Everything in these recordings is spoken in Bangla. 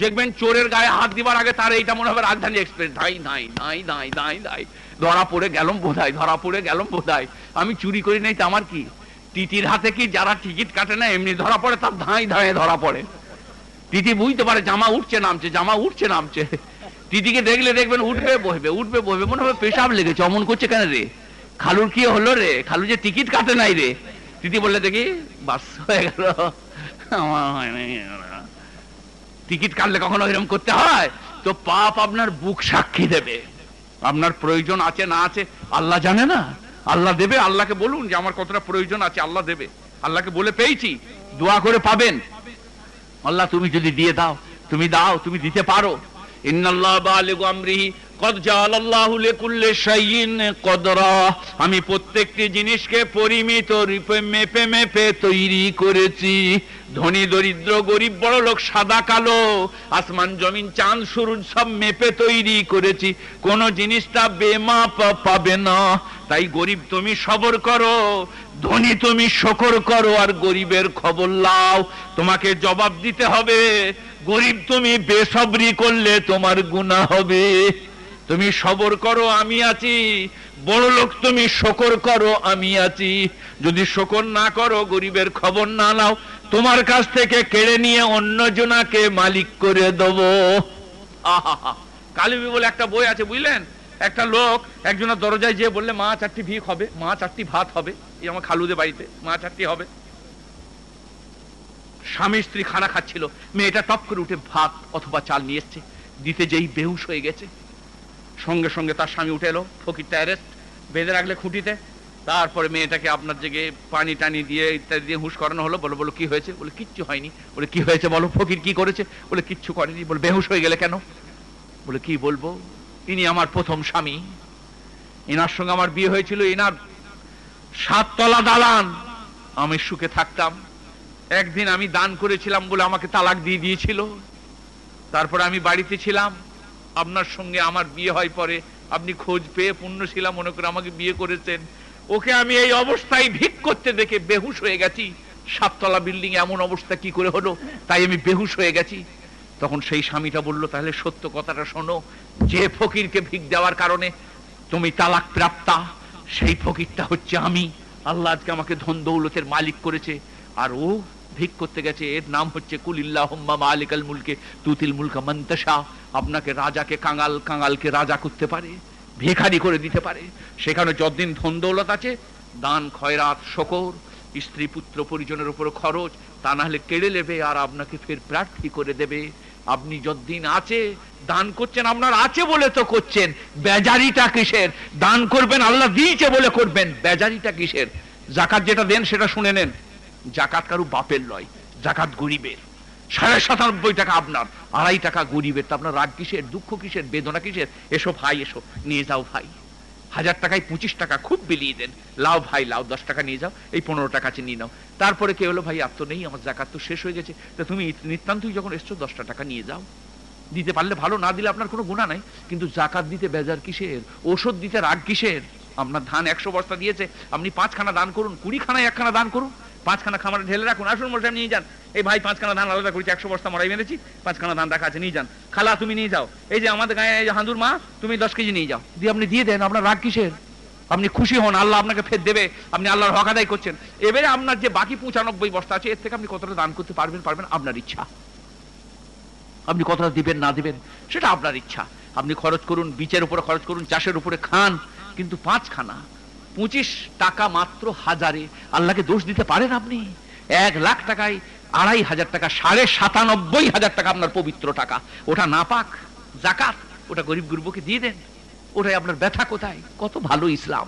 দেখবেন চোরের গায়ে হাত দিবার আগে তার এইটা মনে হবে রাজধানী এক্সপ্রেস। ধাই নাই নাই নাই নাই নাই ধরা পড়ে গেলম বোধায় ধরা পড়ে গেলম বোধায় আমি চুরি করি নাই তো আমার কি? টিটির হাতে কি যারা টিকিট কাটে না, এমনি ধরা পড়ে, তার ধাই ধাঁয়ে ধরা পড়ে। টিটি বুঝতে পারে জামা উঠছে, নামছে, জামা উঠছে, নামছে। টিটিকে দেখলে দেখবেন উঠবে, বসবে উঠবে, বসবে, মনে হবে পেশাব লেগেছে, অমন করছে কেন রে? খালুর কি হলো রে? খালু যে টিকিট কাটে নাই রে। টিটি বললে, দেখি, বাস হয়ে গেল। আমার। টিকিট কাটলে কখনো এরকম করতে হয়? তো পাপ আপনার বুক সাক্ষী দেবে। আপনার প্রয়োজন আছে, না আছে, আল্লাহ জানে না। আল্লাহ দেবে, আল্লাহকে বলুন যে আমার কতটা প্রয়োজন আছে, আল্লাহ দেবে। আল্লাহকে বলে পেয়েছি, দোয়া করে পাবেন। আল্লাহ, তুমি যদি দিয়ে দাও, তুমি দাও, তুমি দিতে পারো। ইন্নাল্লাহ আমরিহি আমি প্রত্যেকটি জিনিসকে পরিমিত রূপে মেপে মেপে তৈরি করেছি। ধনী, দরিদ্র, গরিব, বড় লোক, সাদা, কালো, আসমান, জমিন, চাঁদ সূর্য সব মেপে তৈরি করেছি। কোন জিনিসটা বেমাপ পাবে না। তাই গরিব তুমি সবর করো, ধনী তুমি শকর করো, আর গরিবের খবর লাও। তোমাকে জবাব দিতে হবে, গরিব তুমি বেসবরি করলে তোমার গুণা হবে। তুমি সবর করো, আমি আছি। বড় লোক, তুমি শকর করো, আমি আছি। যদি শকর না করো, গরিবের খবর না নাও, তোমার কাছ থেকে কেড়ে নিয়ে অন্য জনাকে মালিক করে দেবো। কালিবি বলে একটা বই আছে, বুঝলেন? একটা লোক একজনের দরজায় যেয়ে বললে, মা, চারটি ভিক হবে, মা, চারটি ভাত হবে, এই আমার খালুদের বাড়িতে, মা, চারটি হবে। স্বামী স্ত্রী খানা খাচ্ছিল, মেয়েটা টপ করে উঠে ভাত অথবা চাল নিয়ে এসছে, দিতে যেই বেহুশ হয়ে গেছে। সঙ্গে সঙ্গে তার স্বামী উঠে এলো, ফকিরটা অ্যারেস্ট বেঁধে রাখলে খুঁটিতে। তারপরে মেয়েটাকে আপনার জেগে পানি টানি দিয়ে ইত্যাদি দিয়ে হুঁশ করানো হলো, বলো বলো, কি হয়েছে? বলে, কিচ্ছু হয়নি। বলে, কি হয়েছে বলো? ফকির কি করেছে? বলে, কিচ্ছু করেনি। বলে, বেহুশ হয়ে গেলে কেন? বলে, কি বলব? ইনি আমার প্রথম স্বামী। এনার সঙ্গে আমার বিয়ে হয়েছিল এনার সাততলা দালান। আমি সুখে থাকতাম। একদিন আমি দান করেছিলাম বলে আমাকে তালাক দিয়ে দিয়েছিল। তারপরে আমি বাড়িতে ছিলাম। আপনার সঙ্গে আমার বিয়ে হয় পরে। আপনি খোঁজ পেয়ে পুণ্যশীলা মনে করে আমাকে বিয়ে করেছেন। ওকে আমি এই অবস্থায় ভিক করতে দেখে বেহুশ হয়ে গেছি। সাততলা বিল্ডিং এমন অবস্থা কি করে হলো, তাই আমি বেহুশ হয়ে গেছি। তখন সেই স্বামীটা বলল, তাহলে সত্য কথাটা শোনো। যে ফকিরকে ভিক দেওয়ার কারণে তুমি তালাক প্রাপ্তা সেই ফকিরটা হচ্ছে আমি। আল্লাহ আজকে আমাকে ধন দৌলতের মালিক করেছে। আর ও ভিক করতে গেছে, এর নাম হচ্ছে কুলিল্লাহুম্মা মালিকাল মুলকে, তুতিল মুলকা আপনাকে রাজাকে কাঙাল, কাঙালকে রাজা করতে পারে, ভিখারি করে দিতে পারে। সেখানে যতদিন ধন দৌলত আছে, দান, খয়রাত, শকর, স্ত্রী, পুত্র, পরিজনের উপর খরচ, তা না হলে কেড়ে নেবে আর আপনাকে ফের প্রার্থী করে দেবে। আপনি যতদিন আছে, দান করছেন, আপনার আছে বলে তো করছেন। বেজারিটা কিসের? দান করবেন, আল্লাহ দিয়েছে বলে করবেন। বেজারিটা কিসের? জাকাত যেটা দেন, সেটা শুনে নেন। জাকাত কারু বাপের লয়, জাকাত গরিবের। সাড়ে সাতানব্বই টাকা আপনার, আড়াই টাকা গরিবের। তা আপনার রাগ কিসের, দুঃখ কিসের, বেদনা কিসের? এসো ভাই, এসো, নিয়ে যাও ভাই। হাজার টাকায় পঁচিশ টাকা খুব বিলিয়ে দেন। লাও ভাই, লাও, দশ টাকা নিয়ে যাও, এই পনেরো টাকা নিয়ে নাও। তারপরে কে হলো, ভাই আর তো নেই, আমার জাকাত তো শেষ হয়ে গেছে। তা তুমি নিতান্তই যখন এসছো, দশটা টাকা নিয়ে যাও। দিতে পারলে ভালো, না দিলে আপনার কোনো গুণা নাই। কিন্তু জাকাত দিতে বেজার কিসের? ওষুধ দিতে রাগ কিসের? আপনার ধান একশো বস্তা দিয়েছে, আপনি পাঁচখানা দান করুন, কুড়িখানায় একখানা দান করুন। পাঁচখানা খামারে ঢেলে রাখুন। আসুন মোটাম নিয়ে যান। এই ভাই পাঁচখানা ধান আলাদা করেছি, একশো বস্তা মরাই মেরেছি, পাঁচখানা ধান রাখা আছে, নিয়ে যান। খালা, তুমি নিয়ে যাও। এই যে আমাদের গায়ে হাঁদুর মা, তুমি দশ কেজি নিয়ে যাও। দিয়ে আপনি দিয়ে দেন, আপনার রাগ কিসের? আপনি খুশি হন, আল্লাহ আপনাকে ফের দেবে, আপনি আল্লাহর হক আদায় করছেন। এবারে আপনার যে বাকি পঁচানব্বই বস্তা আছে, এর থেকে আপনি কতটা দান করতে পারবেন পারবেন আপনার ইচ্ছা। আপনি কতটা দিবেন, না দিবেন, সেটা আপনার ইচ্ছা। আপনি খরচ করুন বীচের উপরে খরচ করুন, চাষের উপরে খান, কিন্তু পাঁচখানা পঁচিশ টাকা মাত্র হাজারে। আল্লাহকে দোষ দিতে পারেন আপনি? এক লাখ টাকায় আড়াই হাজার টাকা, সাড়ে সাতানব্বই হাজার টাকা আপনার পবিত্র টাকা। ওটা না পাক, জাকাত, ওটা গরিব গুরবকে দিয়ে দেন। ওটাই আপনার ব্যথা কোথায়? কত ভালো ইসলাম।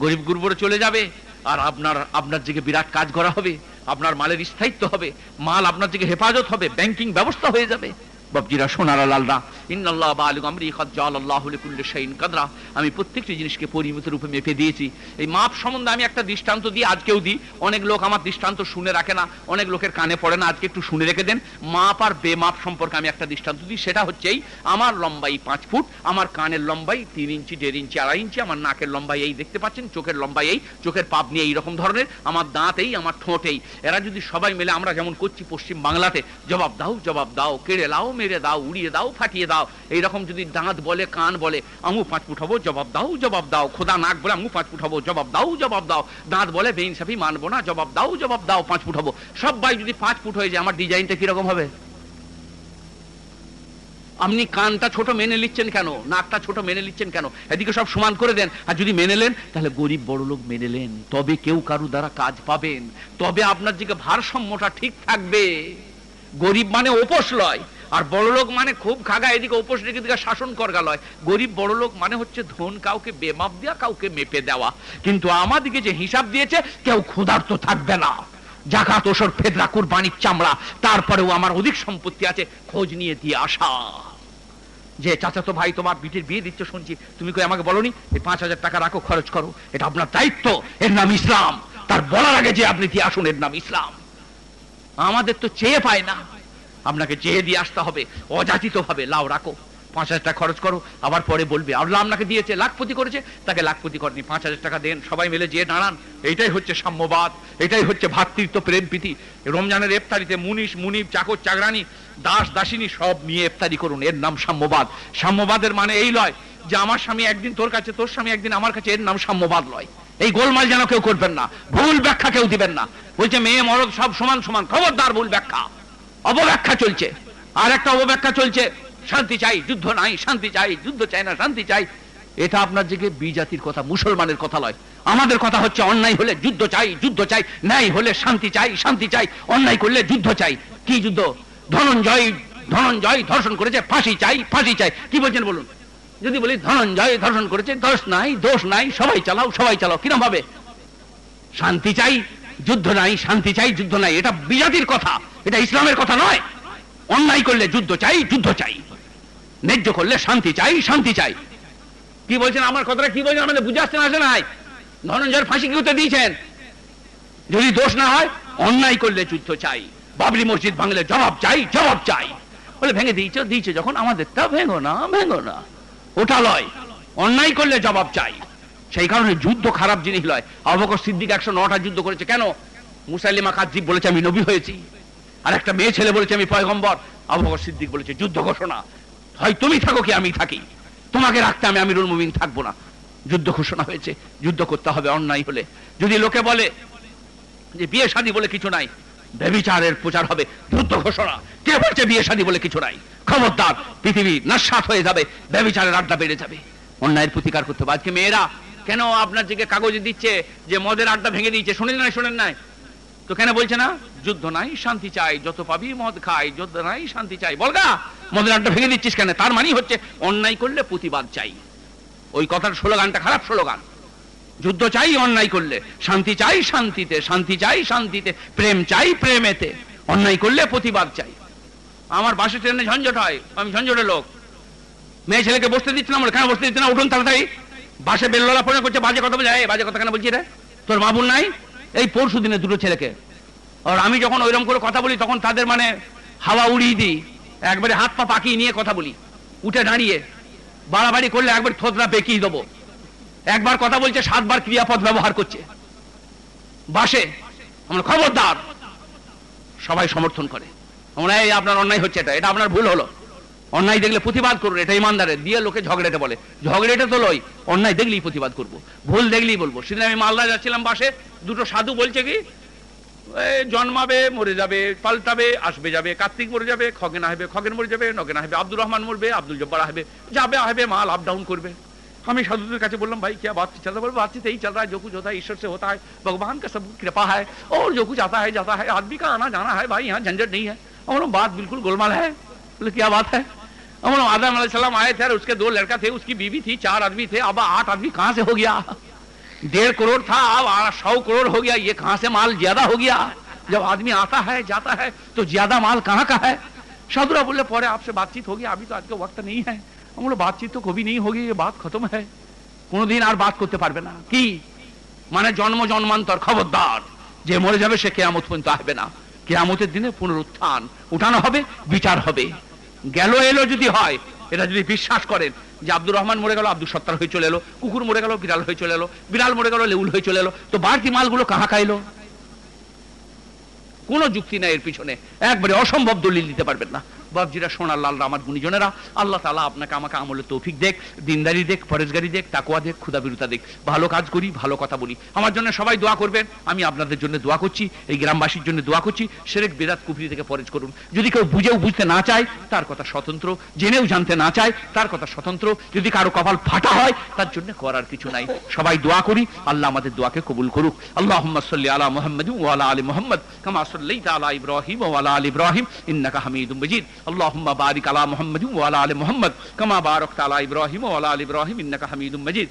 গরিব গুরবরে চলে যাবে, আর আপনার আপনার দিকে বিরাট কাজ করা হবে, আপনার মালের স্থায়িত্ব হবে, মাল আপনার দিকে হেফাজত হবে, ব্যাংকিং ব্যবস্থা হয়ে যাবে। বাবজিরা সোনারা, লালরা, ইন্নাল্লাহ বালুক আমরি কদ জালাল্লাহু লিকুল্লি শাইইন কাদরা। আমি প্রত্যেকটি জিনিসকে পরিমিত রূপে মেপে দিয়েছি। এই মাপ সম্বন্ধে আমি একটা দৃষ্টান্ত দিই, আজকেও দিই। অনেক লোক আমার দৃষ্টান্ত শুনে রাখে না, অনেক লোকের কানে পড়ে না, আজকে একটু শুনে রেখে দেন। মাপ আর বেমাপ সম্পর্কে আমি একটা দৃষ্টান্ত দিই, সেটা হচ্ছেই আমার লম্বাই পাঁচ ফুট, আমার কানের লম্বাই তিন ইঞ্চি, দেড় ইঞ্চি, আড়াই ইঞ্চি, আমার নাকের লম্বাই এই দেখতে পাচ্ছেন, চোখের লম্বাই এই, চোখের পাপ নিয়ে এইরকম ধরনের, আমার দাঁত এই, আমার ঠোঁট এই। এরা যদি সবাই মিলে আমরা যেমন করছি পশ্চিম বাংলাতে, জবাব দাও জবাব দাও, কেড়ে লাও, মেরে মেরে দাও, উড়িয়ে দাও, ফাটিয়ে দাও। এইরকম যদি দাঁত বলে, কান বলে আমু পাঁচ ফুট হব জবাব দাও জবাব দাও। খোদা নাক বলে আমু পাঁচ ফুট হব জবাব দাও জবাব দাও। দাঁত বলে, বেইনসাফি মানবো না, জবাব দাও জবাব দাও, পাঁচ ফুট হব সবাই যদি পাঁচ ফুট হয়ে যায়, আমার ডিজাইনটা কীরকম হবে? আপনি কানটা ছোট মেনে নিচ্ছেন কেন? নাকটা ছোট মেনে নিচ্ছেন কেন? এদিকে সব সমান করে দেন। আর যদি মেনে নেন, তাহলে গরিব বড় লোক মেনে নেন। তবে কেউ কারু দ্বারা কাজ পাবেন। তবে আপনার দিকে ভারসাম্যটা ঠিক থাকবে। গরিব মানে ওপোস লয়। আর বড় লোক মানে খুব খাগা, এদিকে ওপোস রেখে দিকে শাসন করগা লয় গরিব বড় লোক মানে হচ্ছে ধন কাউকে বেমাপ দেওয়া কাউকে মেপে দেওয়া। কিন্তু আমাদিকে যে হিসাব দিয়েছে, কেউ ক্ষুধার্ত থাকবে না। জাকাত ওসর, ফেদরা, কুরবানির চামড়া, তারপরেও আমার অধিক সম্পত্তি আছে, খোঁজ নিয়ে দিয়ে আসা। যে, চাচাতো ভাই তোমার বিটির বিয়ে দিচ্ছে শুনছি, তুমি কই আমাকে বলনি? এই পাঁচ হাজার টাকা রাখো, খরচ করো। এটা আপনার দায়িত্ব, এর নাম ইসলাম। তার বলার আগে যে আপনি দিয়ে আসুন, এর নাম ইসলাম। আমাদের তো চেয়ে পায় না। আপনাকে চেয়ে দিয়ে আসতে হবে অযাচিত ভাবে লাও রাখো। পাঁচ হাজার টাকা খরচ করো, আবার পরে বলবে, আল্লাহ আপনাকে দিয়েছে, লাখপতি করেছে, তাকে লাখপতি করেনি, পাঁচ হাজার টাকা দেন, সবাই মিলে যেয়ে দাঁড়ান। এটাই হচ্ছে সাম্যবাদ এটাই হচ্ছে ভাতৃত্ব প্রেম প্রীতি। রমজানের ইফতারিতে মুনিশ, মুনিব, চাকর, চাকরানি, দাস, দাসিনী সব নিয়ে ইফতারি করুন, এর নাম সাম্যবাদ। সাম্যবাদের মানে এই লয় যে আমার স্বামী একদিন তোর কাছে, তোর স্বামী একদিন আমার কাছে, এর নাম সাম্যবাদ লয়। এই গোলমাল যেন কেউ করবেন না, ভুল ব্যাখ্যা কেউ দিবেন না। বলছে, মেয়ে, মরদ সব সমান সমান, খবরদার ভুল ব্যাখ্যা। অবব্যাখ্যা চলছে। আর একটা অবব্যাখ্যা চলছে, শান্তি চাই, যুদ্ধ নাই, শান্তি চাই, যুদ্ধ চাই না, শান্তি চাই। এটা আপনার দিকে বিজাতির কথা, মুসলমানের কথা লয় আমাদের কথা হচ্ছে অন্যায় হলে যুদ্ধ চাই যুদ্ধ চাই, ন্যায় হলে শান্তি চাই শান্তি চাই, অন্যায় করলে যুদ্ধ চাই। কি যুদ্ধ? ধনঞ্জয় ধনঞ্জয় ধর্ষণ করেছে, ফাঁসি চাই ফাঁসি চাই। কি বলছেন বলুন? যদি বলি ধনঞ্জয় ধর্ষণ করেছে, দোষ নাই দোষ নাই, সবাই চালাও সবাই চালাও, কিরম ভাবে? শান্তি চাই যুদ্ধ নাই, শান্তি চাই, যুদ্ধ নাই। এটা বিজাতির কথা, এটা ইসলামের কথা নয়। অন্যায় করলে যুদ্ধ চাই যুদ্ধ চাই। ন্যায্য করলে শান্তি চাই শান্তি চাই। কি বলছেন? আমার কথাটা কি বলছেন? আমাদের বুঝে আসছে না আসে নাই? ধনঞ্জয়ের ফাঁসি কি হতে দিয়েছেন? যদি দোষ না হয়, অন্যায় করলে যুদ্ধ চাই। বাবরি মসজিদ ভাঙলে জবাব চাই জবাব চাই। বলে ভেঙে দিয়েছ, দিয়েছে যখন আমাদেরটা ভেঙো না ভেঙো না। ওটা লয়। অন্যায় করলে জবাব চাই। সেই কারণে যুদ্ধ খারাপ জিনিস লয় অবকর সিদ্দিক একশো নটা যুদ্ধ করেছে। কেন? মুসাইলিমা কাজিব বলেছে, আমি নবী হয়েছি। আর একটা মেয়ে ছেলে বলেছে, আমি পয়গম্বর। আবহাওয়া সিদ্দিক বলেছে, যুদ্ধ ঘোষণা। হয় তুমি থাকো কি আমি থাকি। তোমাকে রাখতে আমি আমিরুল মুমিন থাকব না। যুদ্ধ ঘোষণা হয়েছে, যুদ্ধ করতে হবে অন্যায় হলে। যদি লোকে বলে যে বিয়ে শাদী বলে কিছু নাই, ব্যবিচারের প্রচার হবে, যুদ্ধ ঘোষণা। কে বলছে বিয়ে শাদী বলে কিছু নাই? খবরদার, পৃথিবী নাশাত হয়ে যাবে, ব্যবিচারের আড্ডা বেড়ে যাবে। অন্যায়ের প্রতিকার করতে হবে। আজকে মেয়েরা কেন আপনার দিকে কাগজে দিচ্ছে যে মদের আড্ডা ভেঙে দিয়েছে? শোনেন নাই শোনেন নাই। তো কেন বলছে না? যুদ্ধ নাই, শান্তি চাই, যত পাবি মদ খাই, যুদ্ধ নাই, শান্তি চাই। বলগা মদের আড্ডা ভেঙে দিচ্ছিস কেন? তার মানেই হচ্ছে অন্যায় করলে প্রতিবাদ চাই। ওই কথার স্লোগানটা খারাপ স্লোগান। যুদ্ধ চাই, অন্যায় করলে। শান্তি চাই, শান্তিতে, শান্তি চাই, শান্তিতে, প্রেম চাই, প্রেমেতে। অন্যায় করলে প্রতিবাদ চাই। আমার বাসে ট্রেনে ঝঞ্ঝট হয়, আমি ঝঞ্ঝটের লোক। মেয়ে ছেলেকে বসতে দিচ্ছে না আমার। কেন বসতে দিচ্ছে না? উঠুন তাড়াতাড়ি। বাসে বেল্লা ফোনে করছে, বাজে কথা বলছে বাজে কথা কেন বলছি রে? তোর মা নাই? এই পরশু দিনে দুটো ছেলেকে। আর আমি যখন ওইরকম করে কথা বলি, তখন তাদের মানে হাওয়া উড়িয়ে দিই। একবারে হাত পা পাকিয়ে নিয়ে কথা বলি। উঠে দাঁড়িয়ে বাড়াবাড়ি করলে একবার থোতরা পেকিয়ে দেবো। একবার কথা বলছে, সাতবার ক্রিয়াপদ ব্যবহার করছে। বাসে আমরা খবরদার সবাই সমর্থন করে। আমরা এই আপনার অন্যায় হচ্ছে এটা এটা আপনার ভুল হলো। অন্যায় দেখলে প্রতিবাদ করুন এটা ইমানদারের দিয়ে লোকে ঝগড়াতে বলে ঝগড়াটা তো লই অন্যায় দেখলেই প্রতিবাদ করব ভুল দেখলেই বলবো সেদিন আমি মালদা যাচ্ছিলাম বাসে দুটো সাধু বলছে কি এই জন্মাবে মরে যাবে পাল্টাবে আসবে যাবে কার্তিক মরে যাবে খগেন আসবে খগেন মরে যাবে নগেন আসবে আব্দুর রহমান মরবে আব্দুল জব্বার আসবে যাবে আসবে মাল আপ ডাউন করবে আমি সাধুদের কাছে বললাম भाई क्या बात चल रहा है बातचीत यही चल रहा है जो कुछ होता है ईश्वर से होता है भगवान का सब कृपा है और जो कुछ आता है जाता है आदमी का आना जाना है भाई यहाँ झंझट नहीं है और बात बिल्कुल गोलमाल है بولے، کیا بات ہے؟ امن آدم علیہ السلام آئے تھے اس کے دو لڑکا تھے، اس کی بیوی تھی، چار آدمی تھے، اب آٹھ آدمی کہاں سے ہو گیا؟ ڈیڑھ کروڑ تھا، اب سو کروڑ ہو گیا، یہ کہاں سے مال زیادہ ہو گیا؟ جب آدمی آتا ہے، جاتا ہے، تو زیادہ مال کہاں کا ہے؟ شادرہ بولے، پورے آپ سے بات چیت ہوگی، ابھی تو آج کا وقت نہیں ہے۔ ہم بولے بات چیت تو کبھی نہیں ہوگی، یہ بات ختم ہے۔ কোনো দিন بات کرتے করতে পারবে না কি মানে জন্ম জন্মান্তর খবরদার যে মরে যাবে সে কেয়ামত পর্যন্ত আসবে না কেয়ামতের দিনে পুনরুত্থান। উঠানো হবে, বিচার হবে। গেল এলো যদি হয়, এটা যদি বিশ্বাস করেন যে আব্দুর রহমান মরে গেল, আব্দুল সত্তার হয়ে চলে এলো, কুকুর মরে গেল, বিড়াল হয়ে চলে এলো, বিড়াল মরে গেল, লেউল হয়ে চলে এলো, তো বাড়তি মালগুলো কাহা খাইলো? কোনো যুক্তি নাই এর পিছনে। একবারে অসম্ভব দলিল দিতে পারবেন না। বাবজিরা সোনার লালরা আমার গুণীজনেরা, আল্লাহ তালা আপনাকে, আমাকে আমলে তৌফিক দেখ, দিনদারি দেখ, ফরেজগারি দেখ তাকুয়া দেখ ক্ষুদাবিরুতা দেখ, ভালো কাজ করি, ভালো কথা বলি। আমার জন্য সবাই দোয়া করবেন, আমি আপনাদের জন্য দোয়া করছি, এই গ্রামবাসীর জন্য দোয়া করছি। সেরেক বেদাত কুফরি থেকে পরেজ করুন। যদি কেউ বুঝেও বুঝতে না চায়, তার কথা স্বতন্ত্র। জেনেও জানতে না চায়, তার কথা স্বতন্ত্র। যদি কারও কপাল ফাটা হয়, তার জন্য করার কিছু নাই। সবাই দোয়া করি, আল্লাহ আমাদের দোয়াকে কবুল করুক। আল্লাহ সাল্লি আলা মোহাম্মদ ওয়ালা আলী মোহাম্মদ, কামা সাল্লাইতা আলা ইব্রাহিম ওয়ালা আলী ইব্রাহিম, ইন্নাকা হামিদুম মাজিদ। আল্লাহুম্মা বারিক আলা মুহাম্মদ ওয়ালা আলী মুহাম্মদ কামা বারাকতা আলা ইব্রাহিম ওয়ালা আলী ইব্রাহিম ইন্নাকা হামিদুম মাজিদ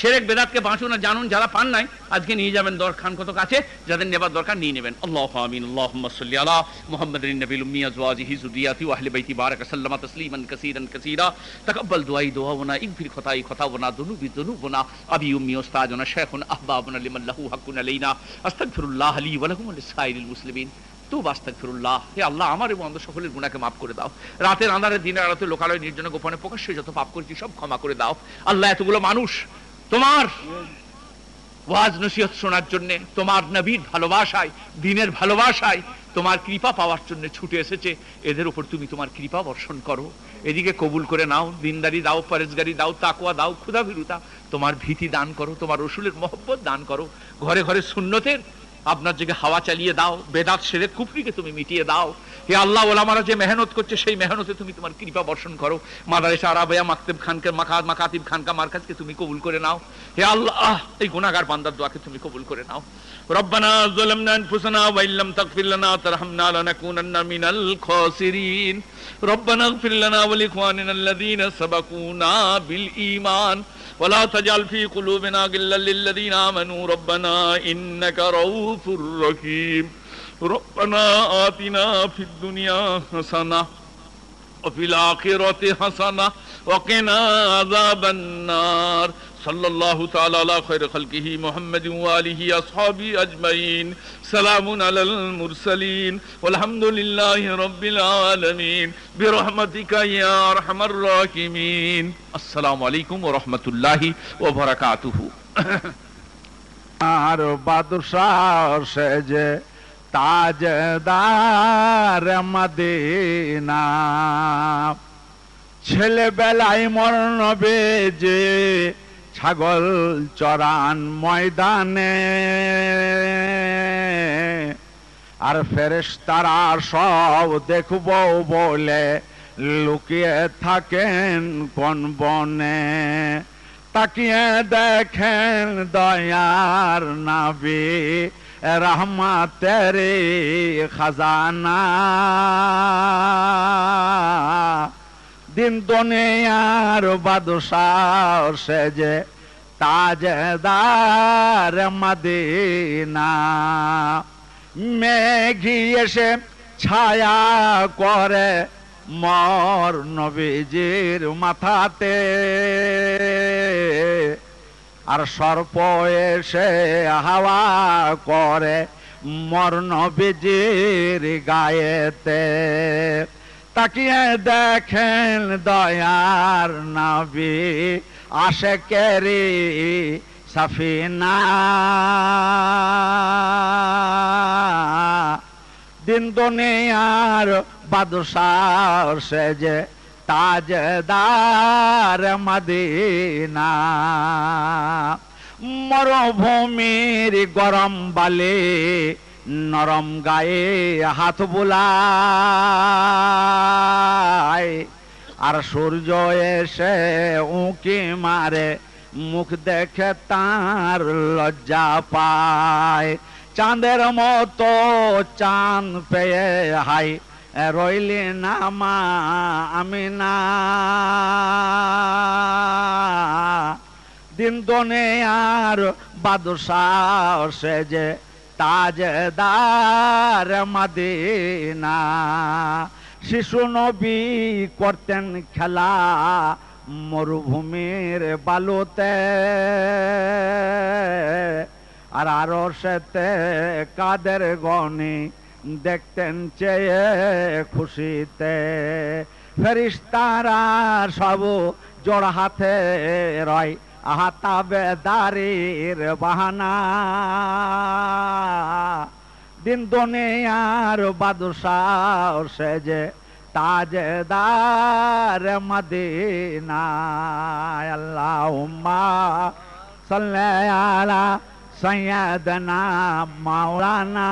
সেরেক বেদাতকে বাঁচুন আর জানুন যারা পান নাই আজকে নিয়ে যাবেন দরখান কত কাছে যাদের নেবার দরকার নিয়ে নেবেন আল্লাহ আমিন আল্লাহুম্মা সাল্লি আলা মুহাম্মাদিন নবিল উম্মি আজওয়াজিহি যুররিয়াতি ওয়া আহলি বাইতি বারাকা সাল্লামা তাসলিমান কাসীরান কাসীরা তাকাব্বাল দুআই দুআওনা ইগফির খতাই খতাওনা দুনুবি দুনুবনা আবি উম্মি উস্তাদুনা শাইখুন আহবাবুনা লিমান লাহু হাক্কুন আলাইনা আস্তাগফিরুল্লাহ লি ওয়া লাকুম ওয়া লিসাইরিল মুসলিমিন ভালোবাসায়, দিনের ভালোবাসায় তোমার কৃপা পাওয়ার জন্য ছুটে এসেছে। এদের উপর তুমি তোমার কৃপা বর্ষণ করো। এদিকে কবুল করে নাও, দিনদারি দাও, পরেজগারি দাও তাকুয়া দাও ক্ষুধা তোমার ভীতি দান করো, তোমার রসুলের মহব্বত দান করো। ঘরে ঘরে শূন্যতের আপনার দিকে হাওয়া চালিয়ে দাও, বেদাত সেরে কুফরিকে তুমি মিটিয়ে দাও। হে আল্লাহ, ওলামারা যে মেহনত করছে, সেই মেহনতে তুমি তোমার কৃপা বর্ষণ করো। মাদারেসা আরাবায়া, মাকতেব খানকে, মাখা মাকাতিব খানকা মার্কাজকে তুমি কবুল করে নাও। হে আল্লাহ, এই গুণাগার বান্দার দোয়াকে তুমি কবুল করে নাও। ربنا ظلمنا انفسنا وان لم تغفر لنا وترحمنا لنكونن من الخاسرين. ربنا اغفر لنا ولاخواننا الذين سبقونا بالايمان ولا تجعل في قلوبنا غلا للذين امنوا ربنا انك رؤوف رحيم. ربنا آتنا في الدنيا حسنه وفي الاخره حسنه وقنا عذاب النار. صلى الله تعالى على خير خلقه محمد وآله أصحابه أجمعين سلام على المرسلين والحمد لله رب العالمين برحمتك يا أرحم الراحمين السلام عليكم ورحمة الله وبركاته আর বাদশাহ সেজে তাজদার মদিনা ছেলেবেলায় মরণবে যে ছাগল চরান ময়দানে। আর ফেরেশতারা সব দেখব বলে লুকিয়ে থাকেন কোন বনে। তাকিয়ে দেখেন দয়ার নাবি, রহমাতের খাজানা। দিন দুনিয়ার বাদশাহ সেজে তাজদার মদিনা। মেঘি এসে ছায়া করে মর নবীজির মাথাতে। আর সর্প এসে হাওয়া করে মর নবীজির গায়েতে। তাকিয়ে দেখেন দয়ার নবী আসে কেরি সাফিনা। দিন দুনিয়ার বাদশাহ সেজে তাজদার মদিনা। মরুভূমির গরম বালে নরম গায়ে হাত বুলায় আর সূর্য এসে উঁকি মারে, মুখ দেখে তার লজ্জা পায়। চাঁদের মতো চাঁদ পেয়ে হাই, রইলি না মা, আমি না। দিন দনে আর বাদশাহ সেজে তাজদার মদিনা। শিশু নবী করতেন খেলা মরুভূমির বালুতে। আর আরও সেতে কাদের গনি দেখতেন চেয়ে খুশিতে। ফেরিস্তারা সব জোড় হাতে রয় আহাতা বেদারির বাহানা। দিন দুনিয়ার বাদশাহ সেজে তাজদার মদিনা আল্লাহুম্মা সাল্লি আলা সাইয়্যিদানা মাওলানা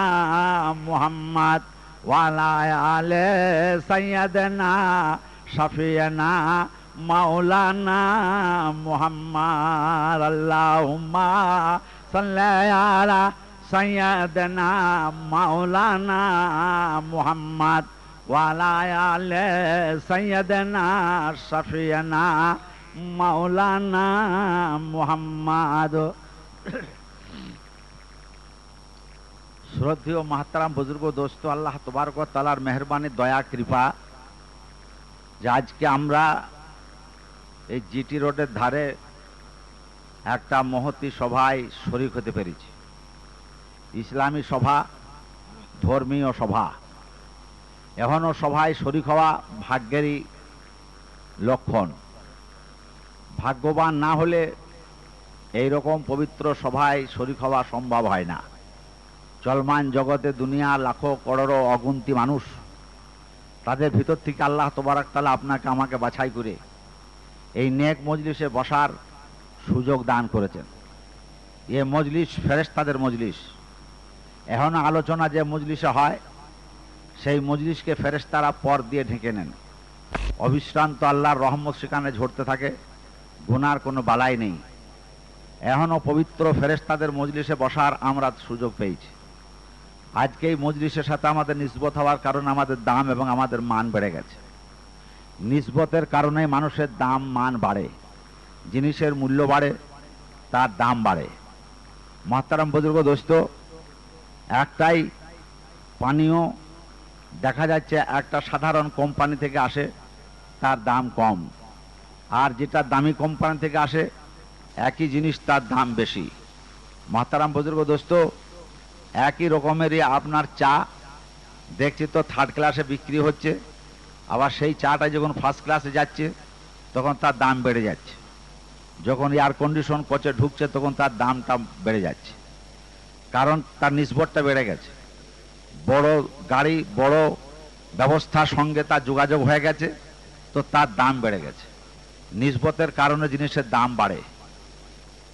মুহাম্মদ ওয়ালা আলে সাইয়্যিদানা শাফিয়ানা মাওলানা মুহাম্মদ, আল্লাহুম্মা সাল্লি আলা সাইয়্যিদানা মাওলানা মুহাম্মদ ওয়ালা আলে সাইয়্যিদানা শাফিয়ানা মাওলানা মুহাম্মদ। শ্রদ্ধেয় মাহতারাম বুজুর্গ, দোস্ত, আল্লাহ তবারক তালার মেহরবানি, দয়া, কৃপা। যে আজকে আমরা এই জিটি রোডের ধারে একটা মহতি সভায় শরিক হতে পেরেছি। ইসলামী সভা, ধর্মীয় সভা। এখনও সভায় শরিক হওয়া ভাগ্যেরই লক্ষণ। ভাগ্যবান না হলে এই রকম পবিত্র সভায় শরিক হওয়া সম্ভব হয় না। চলমান জগতে দুনিয়া লাখো করোড়ো অগুন্তি মানুষ। তাদের ভিতর থেকে আল্লাহ তোবারাক তালা আপনাকে আমাকে বাছাই করে এই নেক মজলিসে বসার সুযোগ দান করেছেন। এ মজলিস ফেরেশতাদের মজলিস। এখন আলোচনা যে মজলিসে হয়, সেই মজলিসকে ফেরেশতারা পর দিয়ে ঢেকে নেন। অবিশ্রান্ত আল্লাহর রহমত সেখানে ঝরতে থাকে, গুনার কোনো বালাই নেই। এখনও পবিত্র ফেরেশতাদের মজলিসে বসার আমরা সুযোগ পেয়েছি। আজকে এই মজলিসের সাথে আমাদের নিসবত হওয়ার কারণে আমাদের দাম এবং আমাদের মান বেড়ে গেছে। নিসবতের কারণে মানুষের দাম, মান বাড়ে। জিনিসের মূল্য বাড়ে, তার দাম বাড়ে। মহতারাম বুজুর্গ দোস্ত, একটাই পানীয় দেখা যাচ্ছে একটা সাধারণ কোম্পানি থেকে আসে, তার দাম কম। আর যেটা দামি কোম্পানি থেকে আসে, একই জিনিস তার দাম বেশি। মহতারাম বুজুর্গ দোস্ত, একই রকমেরই আপনার চা, দেখছি তো থার্ড ক্লাসে বিক্রি হচ্ছে। আবার সেই চাটা যখন ফার্স্ট ক্লাসে যাচ্ছে, তখন তার দাম বেড়ে যাচ্ছে। যখন এয়ার কন্ডিশন কোচে ঢুকছে, তখন তার দামটা বেড়ে যাচ্ছে। কারণ তার নিষ্পটটা বেড়ে গেছে। বড় গাড়ি, বড় ব্যবস্থার সঙ্গে তার যোগাযোগ হয়ে গেছে, তো তার দাম বেড়ে গেছে। নিষ্পতের কারণে জিনিসের দাম বাড়ে।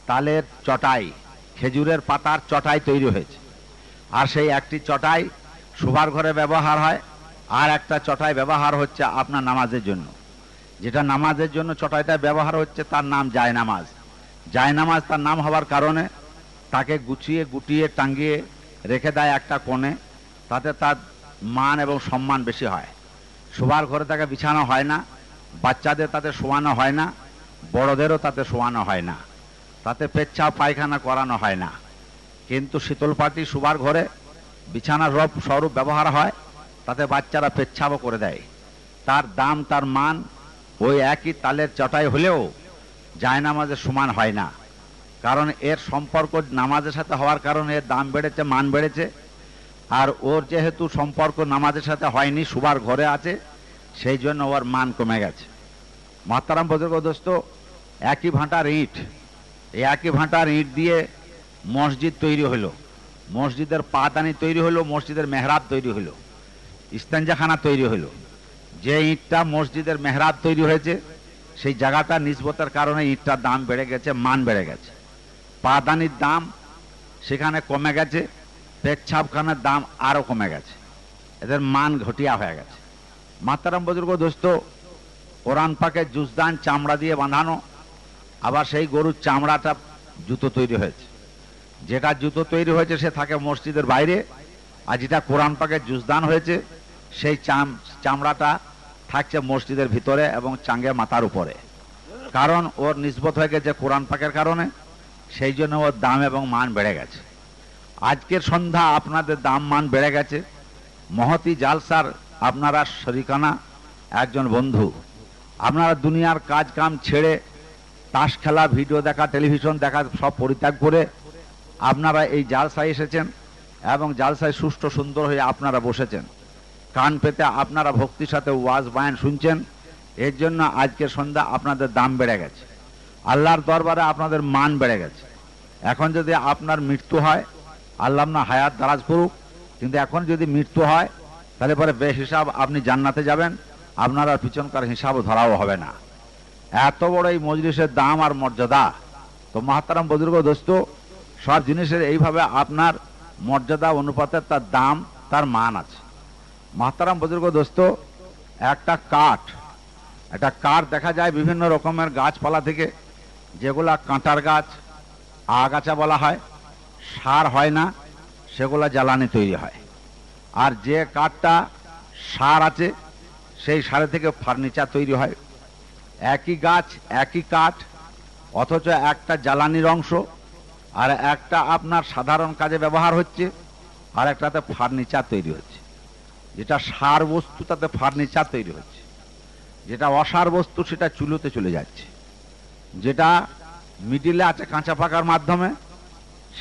তালের চটাই, খেজুরের পাতার চটাই তৈরি হয়েছে। আর সেই একটি চটাই শোবার ঘরে ব্যবহার হয়। আর একটা চটাই ব্যবহার হচ্ছে আপনার নামাজের জন্য। যেটা নামাজের জন্য চটাইটা ব্যবহার হচ্ছে, তার নাম জায় নামাজ জায় নামাজ তার নাম হওয়ার কারণে তাকে গুছিয়ে, গুটিয়ে, টাঙ্গিয়ে রেখে দেয় একটা কোণে। তাতে তার মান এবং সম্মান বেশি হয়। শোবার ঘরে তাকে বিছানো হয় না, বাচ্চাদের তাতে শোয়ানো হয় না, বড়দেরও তাতে শোয়ানো হয় না। তাতে পেচ্ছাপ পায়খানা করানো হয় না। কিন্তু শীতল পাটি শোবার ঘরে বিছানার রব স্বরূপ ব্যবহার হয় তাতে বাচ্চারা পেচ্ছাপও করে দেয়। তার দাম, তার মান ওই একই তালের চটাই হলেও যায় নামাজের সমান হয় না। কারণ এর সম্পর্ক নামাজের সাথে হওয়ার কারণে এর দাম বেড়েছে, মান বেড়েছে। আর ওর যেহেতু সম্পর্ক নামাজের সাথে হয়নি, সুবার ঘরে আছে, সেই জন্য ওর মান কমে গেছে। মাতারাম বুজুর্গ, দোস্ত, একই ভাঁটার ইট, এই একই ভাঁটার ইট দিয়ে মসজিদ তৈরি হলো। মসজিদের পাতানি তৈরি হলো, মসজিদের মেহরাব তৈরি হলো। ইস্তাঞ্জাখানা তৈরি হলো যে ইটটা মসজিদের মেহরাব তৈরি হয়েছে, সেই জায়গাটা নিসবতের কারণে ইটটার দাম বেড়ে গেছে, মান বেড়ে গেছে। পাদানির দাম সেখানে কমে গেছে, পেচ্ছাপখানার দাম আরও কমে গেছে। এদের মান ঘটিয়া হয়ে গেছে। মাতারাম বুজুর্গ দোস্ত, কোরআন পাকে জুসদান চামড়া দিয়ে বাঁধানো, আবার সেই গরুর চামড়াটা জুতো তৈরি হয়েছে। যেটা জুতো তৈরি হয়েছে, সে থাকে মসজিদের বাইরে আর যেটা কোরআন পাকের জুসদান হয়েছে, সেই চাম চামড়াটা থাকছে মসজিদের ভিতরে এবং চাঙ্গে মাথার উপরে। কারণ ওর নিসবত হয়ে গেছে কোরআন পাকের কারণে, সেই জন্য ওর দাম এবং মান বেড়ে গেছে। আজকের সন্ধ্যা আপনাদের দাম মান বেড়ে গেছে। মহতি জালসার আপনারা শরিকানা, একজন বন্ধু। আপনারা দুনিয়ার কাজ কাম ছেড়ে তাস খেলা, ভিডিও দেখা, টেলিভিশন দেখা, সব পরিত্যাগ করে আপনারা এই জালসায় এসেছেন। এবং জালসায় সুষ্ঠু সুন্দর হয়ে আপনারা বসেছেন। কান পেতে আপনারা ভক্তির সাথে ওয়াজ, বায়ান শুনছেন। এর জন্য আজকের সন্ধ্যা আপনাদের দাম বেড়ে গেছে। আল্লাহর দরবারে আপনাদের মান বেড়ে গেছে। এখন যদি আপনার মৃত্যু হয়, আল্লাহ না হায়াত দারাজ করুক। কিন্তু এখন যদি মৃত্যু হয়, তাহলে পরে বে হিসাব আপনি জান্নাতে যাবেন। আপনার আর পিছনকার হিসাবও ধরাও হবে না। এত বড় এই মজলিসের দাম আর মর্যাদা। তো মাহাতারাম বুজুর্গ দোস্ত, সব জিনিসের এইভাবে আপনার মর্যাদা অনুপাতে তার দাম, তার মান আছে। মাতারাম বুজুর্গ দোস্ত, একটা কাঠ একটা কাঠ দেখা যায় বিভিন্ন রকমের গাছপালা থেকে, যেগুলা কাঁটার গাছ, আগাছা বলা হয়, সার হয় না, সেগুলা জ্বালানি তৈরি হয়। আর যে কাঠটা সার আছে, সেই সারে থেকে ফার্নিচার তৈরি হয়। একই গাছ, একই কাঠ, অথচ একটা জ্বালানির অংশ আর একটা আপনার সাধারণ কাজে ব্যবহার হচ্ছে, আর একটাতে ফার্নিচার তৈরি হচ্ছে। যেটা সার বস্তু, তাতে ফার্নিচার তৈরি হচ্ছে। যেটা অসার বস্তু, সেটা চুলোতে চলে যাচ্ছে। যেটা মিডিলে আছে কাঁচা পাকার মাধ্যমে,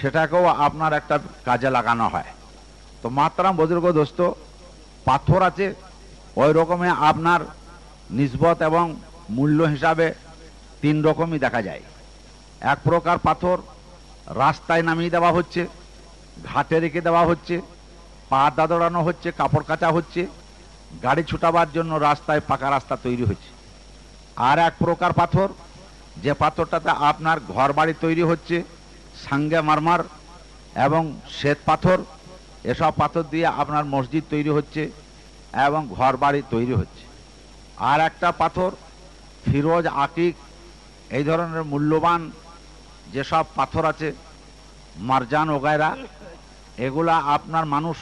সেটাকেও আপনার একটা কাজে লাগানো হয়। তো মাত্রাম বুজুর্গ দোস্ত, পাথর আছে, ওই রকমে আপনার নিসবত এবং মূল্য হিসাবে তিন রকমই দেখা যায়। এক প্রকার পাথর রাস্তায় নামিয়ে দেওয়া হচ্ছে, ঘাটে রেখে দেওয়া হচ্ছে, পা দাদড়ানো হচ্ছে, কাপড় কাচা হচ্ছে, গাড়ি ছুটাবার জন্য রাস্তায় পাকা রাস্তা তৈরি হচ্ছে। আর এক প্রকার পাথর, যে পাথরটাতে আপনার ঘর বাড়ি তৈরি হচ্ছে, সাঙ্গে মারমার এবং শ্বেত পাথর, এসব পাথর দিয়ে আপনার মসজিদ তৈরি হচ্ছে এবং ঘর বাড়ি তৈরি হচ্ছে। আর একটা পাথর, ফিরোজ আকিক, এই ধরনের মূল্যবান যেসব পাথর আছে, মারজান ওগায়রা এগুলা আপনার মানুষ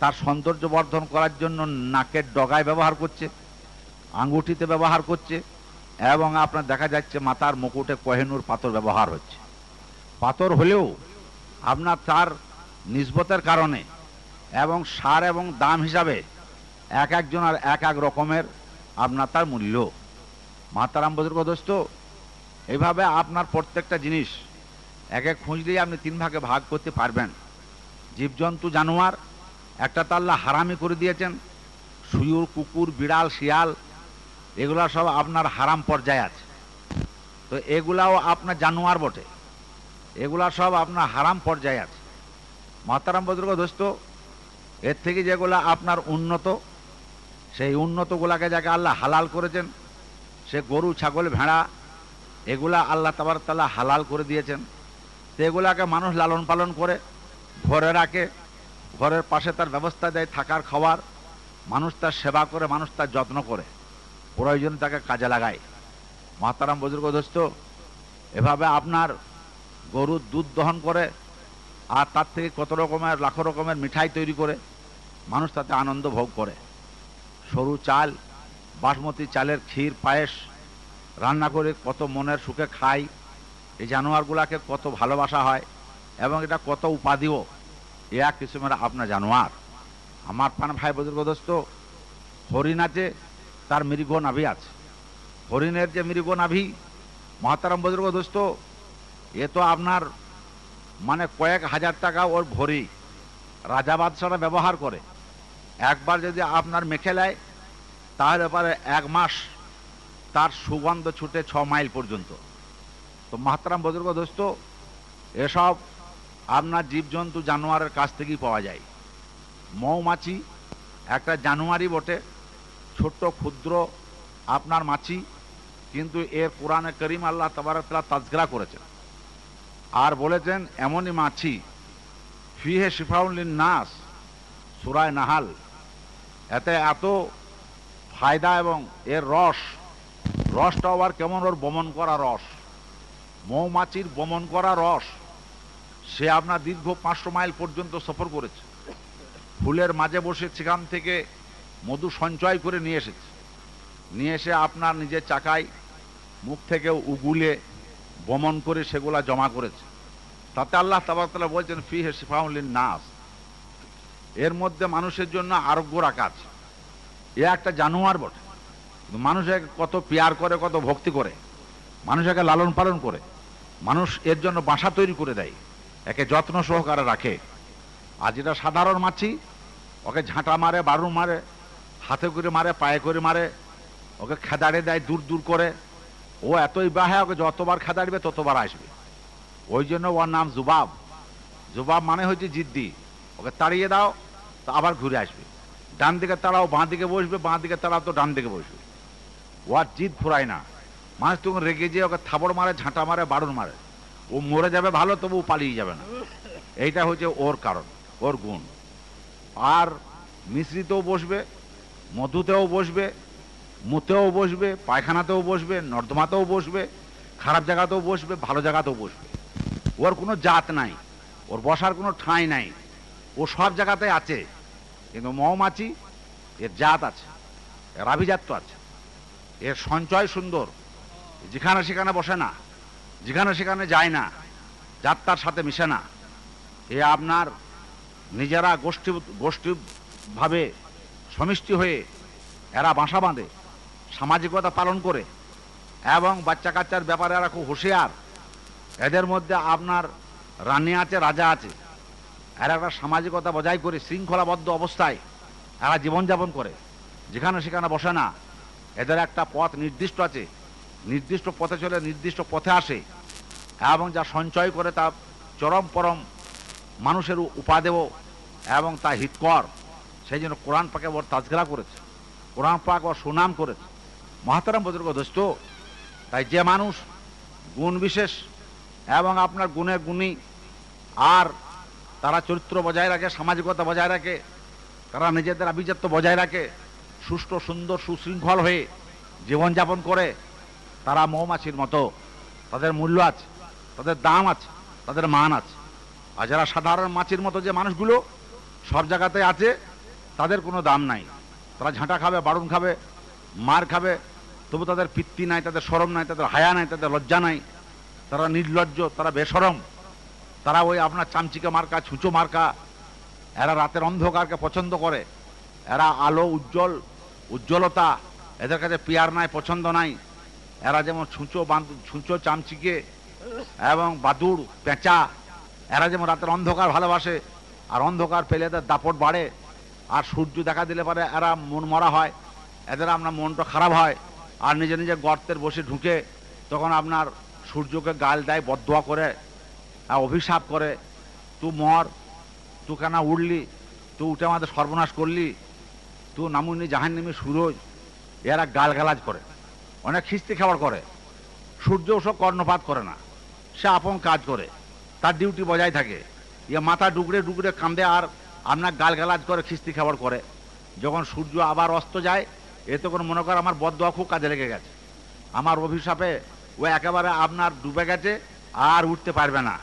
তার সৌন্দর্য বর্ধন করার জন্য নাকের ডগায় ব্যবহার করছে, আঙ্গুঠিতে ব্যবহার করছে, এবং আপনার দেখা যাচ্ছে মাথার মুকুটে কোহেনুর পাথর ব্যবহার হচ্ছে। পাথর হলেও আপনার তার নিসবতের কারণে এবং সার এবং দাম হিসাবে এক একজনের এক এক রকমের আপনার তার মূল্য। মাতারাম বুজুর্গ দোস্ত এইভাবে আপনার প্রত্যেকটা জিনিস এক এক খুঁজলেই আপনি তিন ভাগে ভাগ করতে পারবেন। জীবজন্তু, জানোয়ার, একটা তাল্লা হারামি করে দিয়েছেন। সুয়ুর, কুকুর, বিড়াল, শিয়াল, এগুলা সব আপনার হারাম পর্যায়ে আছে। তো এগুলাও আপনার জানোয়ার বটে। এগুলা সব আপনার হারাম পর্যায়ে আছে। মাতারাম বদ্রগ, দোস্ত, এর থেকে যেগুলা আপনার উন্নত, সেই উন্নতগুলাকে যাকে আল্লাহ হালাল করেছেন, সে গরু, ছাগল, ভেড়া এগুলা আল্লাহ তাবার তালা হালাল করে দিয়েছেন। তো এগুলাকে মানুষ লালন পালন করে, ঘরে রাখে, ঘরের পাশে তার ব্যবস্থা দেয় থাকার খাওয়ার, মানুষ তার সেবা করে, মানুষ তার যত্ন করে। প্রয়োজন তাকে কাজে লাগায়। মাতারাম বুজুর্গ দোস্ত, এভাবে আপনার গরুর দুধ দহন করে আর তার থেকে কত রকমের, লাখো রকমের মিঠাই তৈরি করে, মানুষ তাতে আনন্দ ভোগ করে। সরু চাল, বাসমতি চালের ক্ষীর, পায়েস রান্না করে, কত মনের সুখে খাই। এই জানোয়ারগুলাকে কত ভালোবাসা হয় এবং এটা কত উপাধিও, এ এক কিসিমের আপনার জানোয়ার। আমার পান ভাই বুজুর্গ দোস্ত, হরিণ আছে, তার মৃগ নাভি আছে। হরিণের যে মৃগ নাভি, মহাতারাম বুজুর্গ দোস্ত, এ তো আপনার মানে কয়েক হাজার টাকা ওর ভরি। রাজা বাদশারা ব্যবহার করে। একবার যদি আপনার মেখে নেয়, তাহলে পরে এক মাস তার সুগন্ধ ছুটে ছ মাইল পর্যন্ত। তো মাহতারাম বুজুর্গ দোস্ত, এসব আপনার জীবজন্তু জানোয়ারের কাছ থেকেই পাওয়া যায়। মৌমাছি, একটা জানুয়ারি বটে, ছোট্ট ক্ষুদ্র আপনার মাছি, কিন্তু এর কোরআনে করিম আল্লাহ তবরতলা তাজগরা করেছেন। আর বলেছেন, এমনই মাছি, ফিহে শিফাউলিন নাস সুরায় নাহাল। এতে এত ফায়দা এবং এর রস রসটা আবার কেমন ওর বমন করা রস? মৌমাছির বমন করা রস? সে আপনার দীর্ঘ পাঁচশো মাইল পর্যন্ত সফর করেছে। ফুলের মাঝে বসে সেখান থেকে মধু সঞ্চয় করে নিয়ে এসেছে। নিয়ে এসে আপনার নিজের চাকায় মুখ থেকে উগুলে বমন করে সেগুলা জমা করেছে। তাতে আল্লাহ তাবাতলা বলছেন, ফি হে শিফাউলিন নাস। এর মধ্যে মানুষের জন্য আরোগ্য রাখা আছে এ একটা জানোয়ার বটে। মানুষ কত পেয়ার করে, কত ভক্তি করে। মানুষ একে লালন পালন করে। মানুষ এর জন্য বাসা তৈরি করে দেয়, একে যত্ন সহকারে রাখে। আর যেটা সাধারণ মাছি, ওকে ঝাঁটা মারে বারু মারে, হাতে করে মারে, পায়ে করে মারে, ওকে খেদাড়ে দেয়, দূর দূর করে। ও এতই বাহে, ওকে যতবার খেদাড়বে, ততবার আসবে। ওই জন্য ওর নাম জুবাব। জুবাব মানে হচ্ছে জিদ্দি। ওকে তাড়িয়ে দাও, তো আবার ঘুরে আসবে। ডান দিকে তারাও বাঁ দিকে বসবে, বাঁ দিকে তারাও তো ডান দিকে বসবে। ও আর জিদ ফুরায় না। মানুষ তখন রেগে যেয়ে ওকে থাবড় মারে, ঝাঁটা মারে, বাড়ুন মারে। ও মরে যাবে ভালো, তবু পালিয়ে যাবে না। এইটা হচ্ছে ওর কারণ, ওর গুণ। আর মিশ্রিতেও বসবে, মধুতেও বসবে, মুতেও বসবে, পায়খানাতেও বসবে, নর্দমাতেও বসবে, খারাপ জায়গাতেও বসবে, ভালো জায়গাতেও বসবে। ওর কোনো জাত নাই, ওর বসার কোনো ঠাঁই নাই। ও সব জায়গাতে আছে, কিন্তু মৌমাছি, এর জাত আছে, এর আভিজাত্য আছে। এর সঞ্চয় সুন্দর। যেখানে সেখানে বসে না, যেখানে সেখানে যায় না, যাত্রার সাথে মিশে না। এ আপনার নিজেরা গোষ্ঠী গোষ্ঠীভাবে সমিষ্টি হয়ে এরা বাসা বাঁধে, সামাজিকতা পালন করে এবং বাচ্চা কাচ্চার ব্যাপারে এরা খুব হুঁশিয়ার। এদের মধ্যে আপনার রানী আছে, রাজা আছে। এরা একটা সামাজিকতা বজায় করে, শৃঙ্খলাবদ্ধ অবস্থায় এরা জীবনযাপন করে। যেখানে সেখানে বসে না এদের একটা পথ নির্দিষ্ট আছে। নির্দিষ্ট পথে চলে, নির্দিষ্ট পথে আসে। এবং যা সঞ্চয় করে তা চরম পরম মানুষের উপাদেব এবং তা হিতকর। সেই জন্য কোরআন পাকে ওর তাজগরা করেছে। কোরআন পাক ওর সুনাম করেছে। মহাতারাম বুজুর্গ, দোস্ত, তাই যে মানুষ গুণ বিশেষ এবং আপনার গুণে গুণী আর তারা চরিত্র বজায় রাখে, সামাজিকতা বজায় রাখে, তারা নিজেদের আভিজাত্য বজায় রাখে সুষ্ঠু, সুন্দর, সুশৃঙ্খল হয়ে জীবনযাপন করে তারা মৌমাছির মতো। তাদের মূল্য আছে, তাদের দাম আছে, তাদের মান আছে। আর যারা সাধারণ মাছির মতো যে মানুষগুলো সব জায়গাতে আছে, তাদের কোনো দাম নাই। তারা ঝাঁটা খাবে, বাড়ুন খাবে, মার খাবে, তবু তাদের পিত্তি নাই, তাদের সরম নাই, তাদের হায়া নাই, তাদের লজ্জা নাই। তারা নির্লজ্জ, তারা বেসরম। তারা ওই আপনার চামচিকে মার্কা, ছুঁচো মার্কা, এরা রাতের অন্ধকারকে পছন্দ করে। এরা আলো, উজ্জ্বল উজ্জ্বলতা এদের কাছে পেয়ার নাই, পছন্দ নাই। এরা যেমন ছুঁচো বাঁধ, ছুঁচো চামচিকে এবং বাদুড়, পেঁচা, এরা যেমন রাতের অন্ধকার ভালোবাসে আর অন্ধকার পেলে এদের দাপট বাড়ে আর সূর্য দেখা দিলে পরে এরা মন মরা হয়, এদের আপনার মনটা খারাপ হয় আর নিজে নিজে গর্তের বসে ঢুকে তখন আপনার সূর্যকে গাল দেয় বদোয়া করে অভিশাপ করে, তুই মর তু কেন উঠলি তুই উঠে আমাদের সর্বনাশ করলি? তুই নামুনি জাহান্নিমি সুরজ এরা গালগালাজ করে, অনেক খিস্তি খাবার করে। সূর্য সব কর্ণপাত করে না, সে আপন কাজ করে, তার ডিউটি বজায় থাকে। ইয়ে মাথা ডুকরে ডুকরে কান্দে আর আপনার গালগালাজ করে, খিস্তি খাবার করে। যখন সূর্য আবার অস্ত যায়, এ তখন মনে কর আমার বদোয়া খুব কাজে লেগে গেছে। আমার অভিশাপে ও একেবারে আপনার ডুবে গেছে, আর উঠতে পারবে না।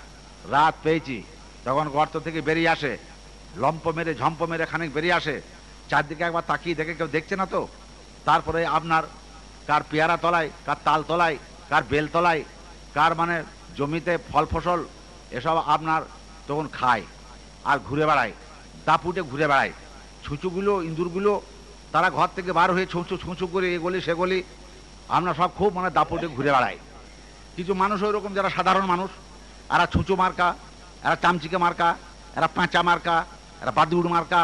রাত পেয়েছি তখন গর্ত থেকে বেরিয়ে আসে, লম্প মেরে ঝম্প মেরে খানিক বেরিয়ে আসে চারদিকে একবার তাকিয়ে দেখে কেউ দেখছে না তো? তারপরে আপনার কার পেয়ারা তলায়, কার তাল তলায়, কার বেল তলায়, কার মানে জমিতে ফল ফসল, এসব আপনার তখন খায় আর ঘুরে বেড়ায়, দাপুটে ঘুরে বেড়ায়। ছুঁচুগুলো, ইঁদুরগুলো, তারা ঘর থেকে বার হয়ে ছুঁচু ছুঁচু করে এগোলি সেগলি আমরা সব খুব মানে দাপুটে ঘুরে বেড়াই কিছু মানুষ ওই রকম যারা সাধারণ মানুষ, এরা ছুঁচু মার্কা, এরা চামচিকে মার্কা, এরা পাঁচা মার্কা, এরা বাদুড় মার্কা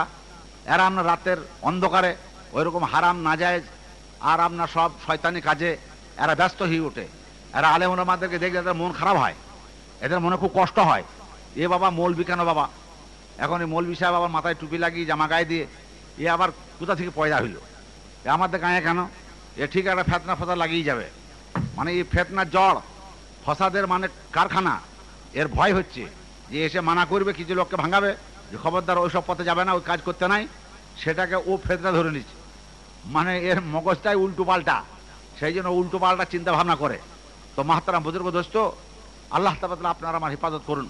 এরা আপনার রাতের অন্ধকারে ওই রকম হারাম যায় আর আপনার সব শয়তানি কাজে এরা ব্যস্ত হয়ে ওঠে। এরা আলেম ওলামাদেরকে দেখলে এদের মন খারাপ হয়, এদের মনে খুব কষ্ট হয়। এ বাবা মৌলবি কেন বাবা? এখন এই মৌলবি সাহেব আবার মাথায় টুপি লাগিয়ে, জামা গায়ে দিয়ে, এ আবার কোথা থেকে পয়দা হইল? এ আমাদের গায়ে কেন? এ ঠিক একটা ফেতনা ফেতা লাগিয়ে যাবে। মানে এই ফেতনার জড় ফসাদের মানে কারখানা, এর ভয় হচ্ছে যে এসে মানা করবে, কিছু লোককে ভাঙাবে। যে খবরদার ওইসব পথে যাবে না, ওই কাজ করতে নাই, সেটাকে ও ফেতনা ধরে নিচ্ছে। মানে এর মগজটাই উল্টো পাল্টা, সেই জন্য উল্টো পাল্টা চিন্তা ভাবনা করে। তো মাহাতারাম বুজুর্গ দোস্ত, আল্লাহ তাবাদলা আপনারা আমার হেফাজত করুন।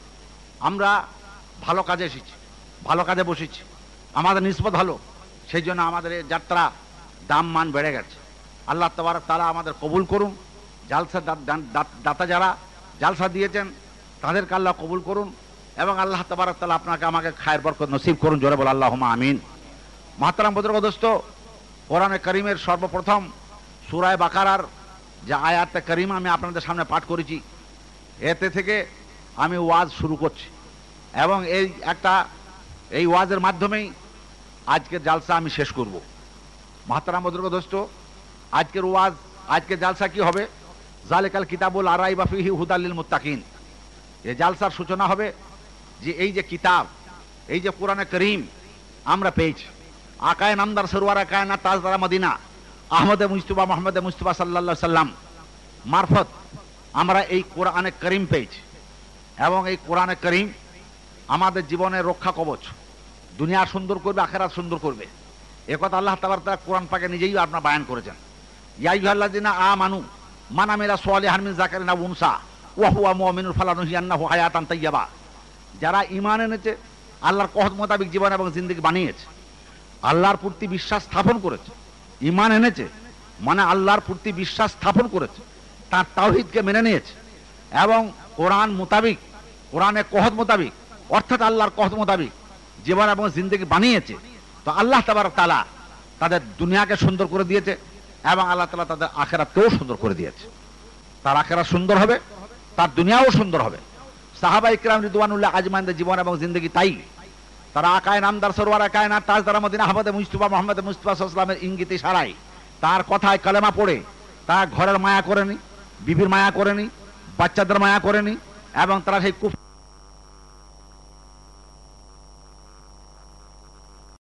আমরা ভালো কাজে এসেছি, ভালো কাজে বসেছি। আমাদের নিষ্পদ ভালো, সেই জন্য আমাদের যাত্রা দাম মান বেড়ে গেছে। আল্লাহ তাবার তারা আমাদের কবুল করুন। জালসা দাতা যারা জালসা দিয়েছেন, তাদেরকে আল্লাহ কবুল করুন। এবং আল্লাহ তাবার তালা আপনাকে আমাকে খায়ের বরকত নসিব করুন, জোরে বল আল্লাহ আমিন। মাহতারাম দোস্ত, কোরআনে করিমের সর্বপ্রথম সুরায় বাকারার যে আয়াত করিম আমি আপনাদের সামনে পাঠ করেছি, এতে থেকে আমি ওয়াজ শুরু করছি। এবং এই একটা, এই ওয়াজের মাধ্যমেই আজকের জালসা আমি শেষ করব। মাহতারাম দোস্ত, আজকের ওয়াজ, আজকের জালসা কি হবে? জালেকাল কিতাবুল আরাই বাফিহি হুদাল্লিল মুত্তাকিন। এই জালসার সূচনা হবে যে এই যে কিতাব, এই যে কোরআনে করিম আমরা পেয়েছি। আকায় নামদার সরোয়ার কায়না তাজদারা মদিনা। আহমদে মুস্তফা মোহাম্মদে মুস্তফা সাল্লা সাল্লাম মারফত আমরা এই কোরআনে করিম পেয়েছি। এবং এই কোরআনে করিম আমাদের জীবনের রক্ষা কবচ। দুনিয়া সুন্দর করবে, আখেরাত সুন্দর করবে। একথা আল্লাহ তাবার তারা কোরআন পাকে নিজেই আপনার বায়ান করেছেন। ইয়াই ভাল্লা দিনা আ মানু মানা মেরা সোয়ালে হারমিন জাকারিনা উনসা ওয়াহুয়া মুমিনুল ফালানুহিয়ান্নাহু হায়াতান তাইয়াবা যারা ঈমান এনেছে, আল্লাহর কহত মোতাবিক জীবন এবং জিন্দগি বানিয়েছে, আল্লাহর প্রতি বিশ্বাস স্থাপন করেছে, ঈমান এনেছে মানে আল্লাহর প্রতি বিশ্বাস স্থাপন করেছে, তার তাওহিদকে মেনে নিয়েছে, এবং কোরআন মোতাবিক কোরআনে কহত মোতাবিক, অর্থাৎ আল্লাহর কহত মোতাবিক জীবন এবং জিন্দগি বানিয়েছে, তো আল্লাহ তাবার তালা তাদের দুনিয়াকে সুন্দর করে দিয়েছে, এবং আল্লাহ তালা তাদের আখেরাতকেও সুন্দর করে দিয়েছে। তার আখেরা সুন্দর হবে, তার দুনিয়াও সুন্দর হবে। সাহাবা ইকরাম রিদুয়ানুল্লাহ আজমানদের জীবন এবং জিন্দগি তাই। তারা আকায় নামদার সরোয়ার, আকায় না তাজ তারা মদিনা আহমদে মুস্তফা মোহাম্মদ মুস্তফা সাল্লামের ইঙ্গিতে সারাই তার কথায় কালেমা পড়ে, তারা ঘরের মায়া করেনি, বিবির মায়া করেনি, বাচ্চাদের মায়া করেনি, এবং তারা সেই কুফ